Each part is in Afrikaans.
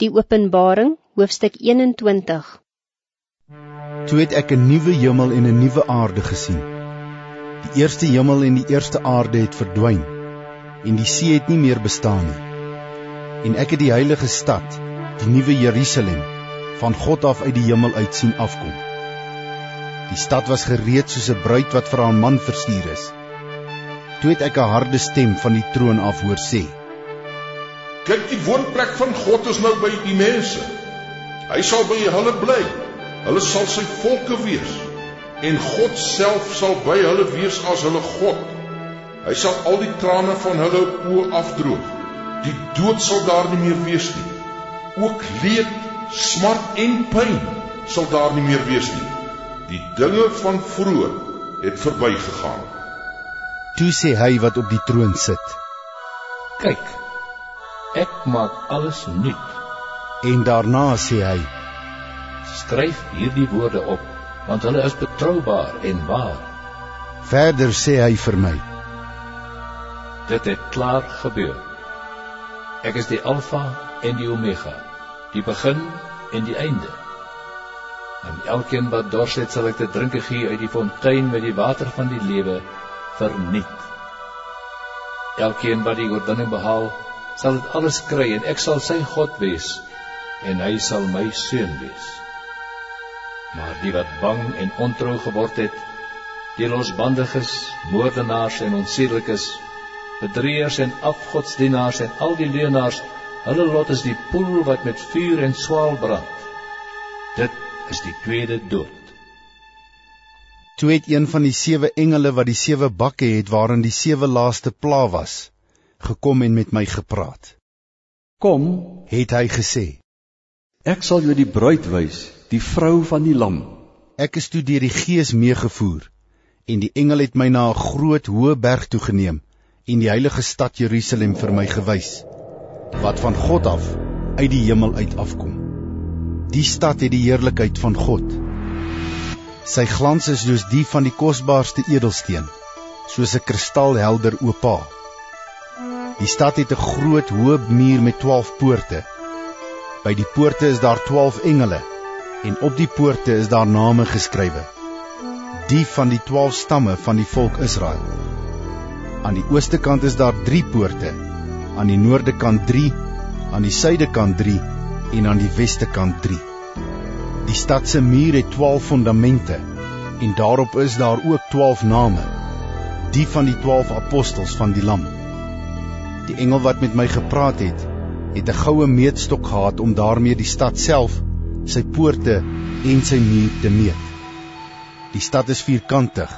Die Openbaring, hoofstuk 21 Toe het ek 'n nuwe hemel en 'n nuwe aarde gesien. Die eerste hemel en die eerste aarde het verdwyn en die see het nie meer bestaan nie. En ek het die heilige stad, die nuwe Jerusalem, van God af uit die hemel uit sien afkom. Die stad was gereed soos 'n bruid wat vir haar man verstuur is. Toe het ek 'n harde stem van die troon af hoor sê: Kyk, die woonplek van God is nou by die mense. Hy sal by hulle bly. Hulle sal sy volke wees en God self sal by hulle wees as hulle God. Hy sal al die trane van hulle oë afdroog. Die dood sal daar nie meer wees nie. Ook leed, smart en pyn sal daar nie meer wees nie. Die dinge van vroeër het verbygegaan. Toe sê hy wat op die troon sit: Kyk, ek maak alles nuut. En daarna sê hy: Skryf hierdie woorde op, want hulle is betroubaar en waar. Verder sê hy vir my: Dit het klaar gebeur. Ek is die Alfa en die Omega, die begin en die einde. Aan elkeen wat dors het, sal ek te drinke gee uit die fontein met die water van die lewe verniet. Elkeen wat die oorwinning behaal, sal dit alles kry en ek sal sy God wees en hy sal my seun wees. Maar die wat bang en ontrou geword het, die losbandiges, moordenaars en onsedelikes, bedrieërs en afgodsdienaars en al die leuenaars, hulle lot is die poel wat met vuur en swaal brand. Dit is die tweede dood. Toe het een van die sewe engele wat die sewe bakke het waarin die sewe laaste pla was, gekom en met my gepraat. Kom, Het hy gesê: ek sal jou die bruid wys, die vrou van die lam. Ek is toe deur die Gees meegevoer en die engel het my na 'n groot hoë berg toe geneem en die heilige stad Jerusalem vir my gewys wat van God af uit die hemel uit afkom. Die stad het die heerlikheid van God. Sy glans is soos die van die kosbaarste edelsteen, soos 'n kristalhelder opaal. Die stad het 'n groot hoë muur met 12 poorte. By die poorte is daar 12 engele en op die poorte is daar name geskrywe. Die van die 12 stamme van die volk Israel. Aan die ooste kant is daar 3 poorte, aan die noorde kant 3, aan die suide kant 3 en aan die weste kant 3. Die stad se muur het 12 fondamente en daarop is daar ook 12 name, die van die 12 apostels van die Lam. Die engel wat met my gepraat het, het 'n goue meetstok gehad om daarmee die stad self, sy poorte en sy muur te meet. Die stad is vierkantig,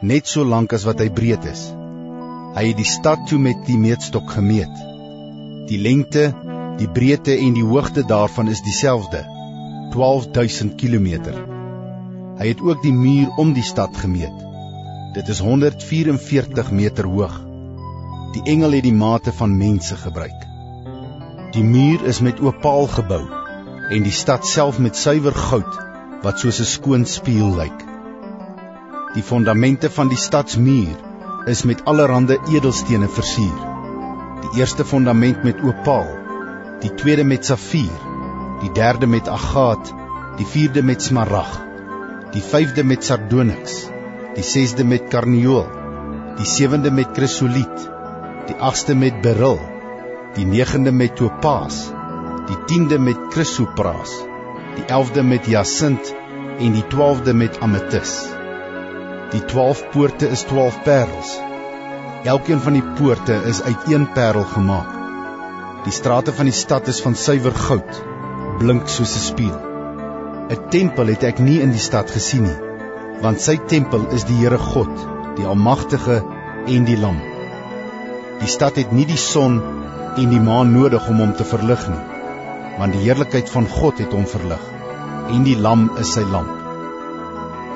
net so lank as wat hy breed is. Hy het die stad toe met die meetstok gemeet. Die lengte, die breedte en die hoogte daarvan is dieselfde, 12000 km. Hy het ook die muur om die stad gemeet. Dit is 144 meter hoog. Die engel het die mate van mense gebruik. Die muur is met opaal gebou en die stad self met suiwer goud wat soos 'n skoon spieël lyk. Die fondamente van die stadsmuur is met allerlei edelstene versier. Die eerste fondament met opaal, die tweede met safier, die derde met agaat, die vierde met smarag, die vyfde met sardonyx, die sesde met karnieul, die sewende met krisoliet, die agste met beryl, die negende met topaas, die tiende met krisopras, die elfde met jasint en die twaalfde met ametis. Die 12 poorte is 12 parels. Elkeen van die poorte is uit een parel gemaak. Die strate van die stad is van suiwer goud, blink soos 'n spieël. 'n Tempel het ek nie in die stad gesien nie, want sy tempel is die Here God, die Almagtige en die Lam. Die stad het nie die son en die maan nodig om hom te verlig nie, want die heerlikheid van God het hom verlig en die Lam is sy lamp.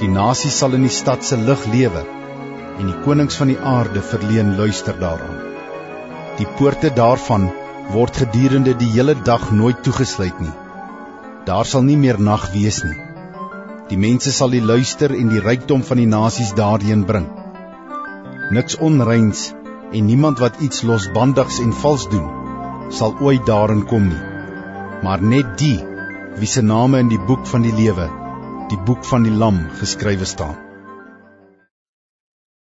Die nasie sal in die stad se lig lewe en die konings van die aarde verleen luister daaraan. Die poorte daarvan word gedurende die hele dag nooit toegesluit nie. Daar sal nie meer nag wees nie. Die mense sal die luister en die rykdom van die nasies daarheen bring. Niks onreins en niemand wat iets losbandigs en vals doen sal ooit daarin kom nie. maar net die wie se name in die boek van die lewe, die boek van die lam geskrywe staan.